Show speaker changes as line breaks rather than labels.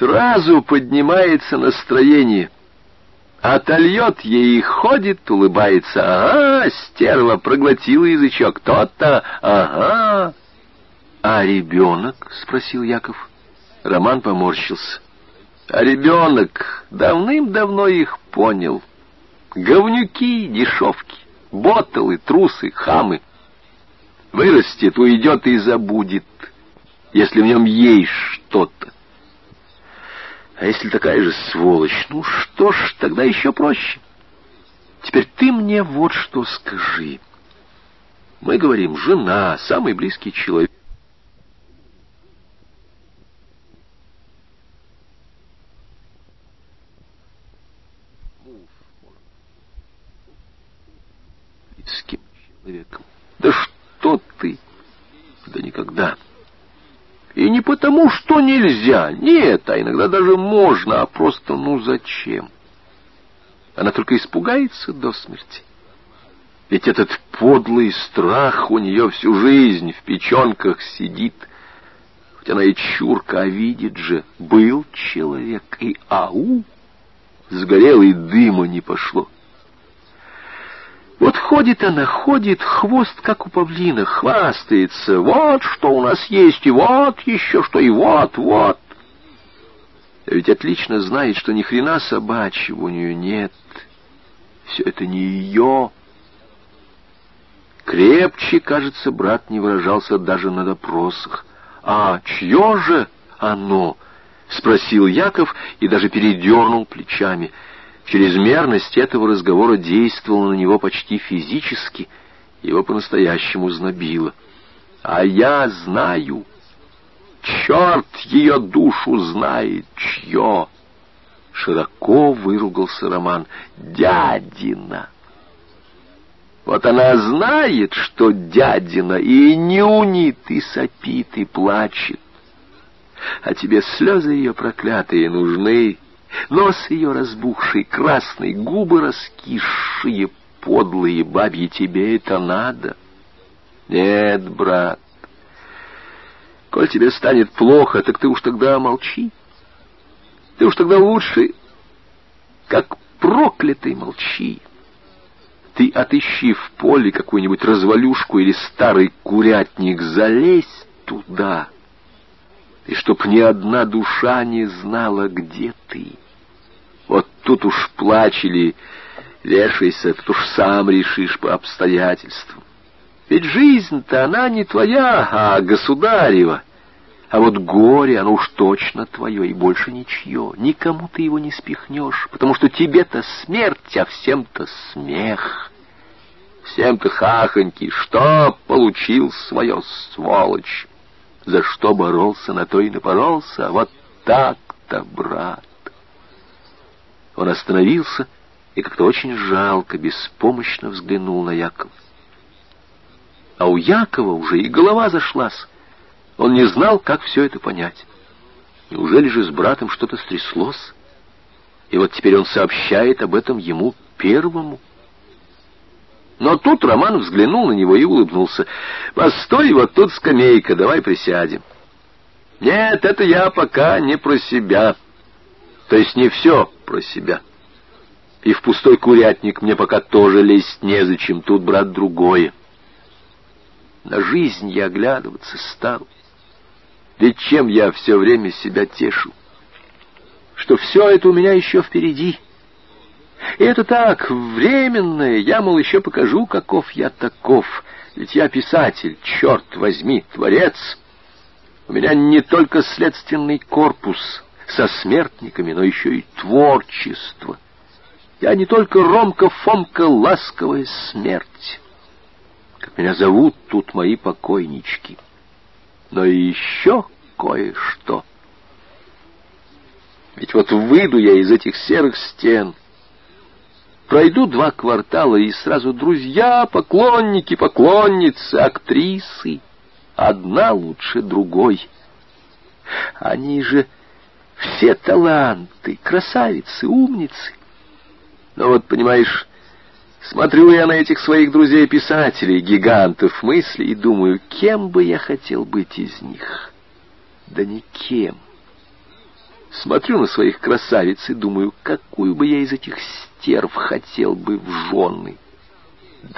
Сразу поднимается настроение. Отольет ей и ходит, улыбается. Ага, стерва проглотила язычок. То-то, ага. А ребенок? — спросил Яков. Роман поморщился. А ребенок давным-давно их понял. Говнюки, дешевки, боталы, трусы, хамы. Вырастет, уйдет и забудет, если в нем есть. А если такая же сволочь, ну что ж, тогда еще проще. Теперь ты мне вот что скажи. Мы говорим, жена, самый близкий человек. Человеком. Да что ты? Да никогда. И не потому, что нельзя, нет, а иногда даже можно, а просто ну зачем? Она только испугается до смерти. Ведь этот подлый страх у нее всю жизнь в печенках сидит. Хоть она и чурка, а видит же, был человек, и ау, сгорел, и дыма не пошло. Вот ходит она, ходит, хвост, как у павлина, хвастается. Вот что у нас есть, и вот еще что, и вот, вот. А ведь отлично знает, что ни хрена собачьего у нее нет. Все это не ее. Крепче, кажется, брат не выражался даже на допросах. «А чье же оно?» — спросил Яков и даже передернул плечами — Чрезмерность этого разговора действовала на него почти физически, его по-настоящему знобило. «А я знаю, черт ее душу знает, чье!» Широко выругался Роман. «Дядина!» Вот она знает, что дядина, и нюнит, и сопит, и плачет. А тебе слезы ее проклятые нужны, Нос ее разбухший, красный, губы раскисшие, подлые бабьи, тебе это надо? Нет, брат, коль тебе станет плохо, так ты уж тогда молчи. Ты уж тогда лучше, как проклятый, молчи. Ты отыщи в поле какую-нибудь развалюшку или старый курятник, залезь туда — и чтоб ни одна душа не знала, где ты. Вот тут уж плачели, вешайся, тут уж сам решишь по обстоятельствам. Ведь жизнь-то она не твоя, а государева. А вот горе, оно уж точно твое и больше ничье. Никому ты его не спихнешь, потому что тебе-то смерть, а всем-то смех. Всем-то хахоньки, что получил свое, сволочь? За что боролся, на то и напоролся. А вот так-то, брат. Он остановился и как-то очень жалко, беспомощно взглянул на Якова. А у Якова уже и голова зашлась. Он не знал, как все это понять. Неужели же с братом что-то стряслось? И вот теперь он сообщает об этом ему первому. Но тут Роман взглянул на него и улыбнулся. «Постой, вот тут скамейка, давай присядем». «Нет, это я пока не про себя. То есть не все про себя. И в пустой курятник мне пока тоже лезть незачем, тут, брат, другое. На жизнь я оглядываться стал. Ведь чем я все время себя тешу? Что все это у меня еще впереди». И это так, временное, я, мол, еще покажу, каков я таков. Ведь я писатель, черт возьми, творец. У меня не только следственный корпус со смертниками, но еще и творчество. Я не только Ромка-Фомка, ласковая смерть. Как меня зовут тут мои покойнички. Но и еще кое-что. Ведь вот выйду я из этих серых стен — Пройду два квартала, и сразу друзья, поклонники, поклонницы, актрисы. Одна лучше другой. Они же все таланты, красавицы, умницы. Но вот, понимаешь, смотрю я на этих своих друзей-писателей, гигантов мысли, и думаю, кем бы я хотел быть из них? Да никем. Смотрю на своих красавиц и думаю, какую бы я из этих стерв хотел бы в жены.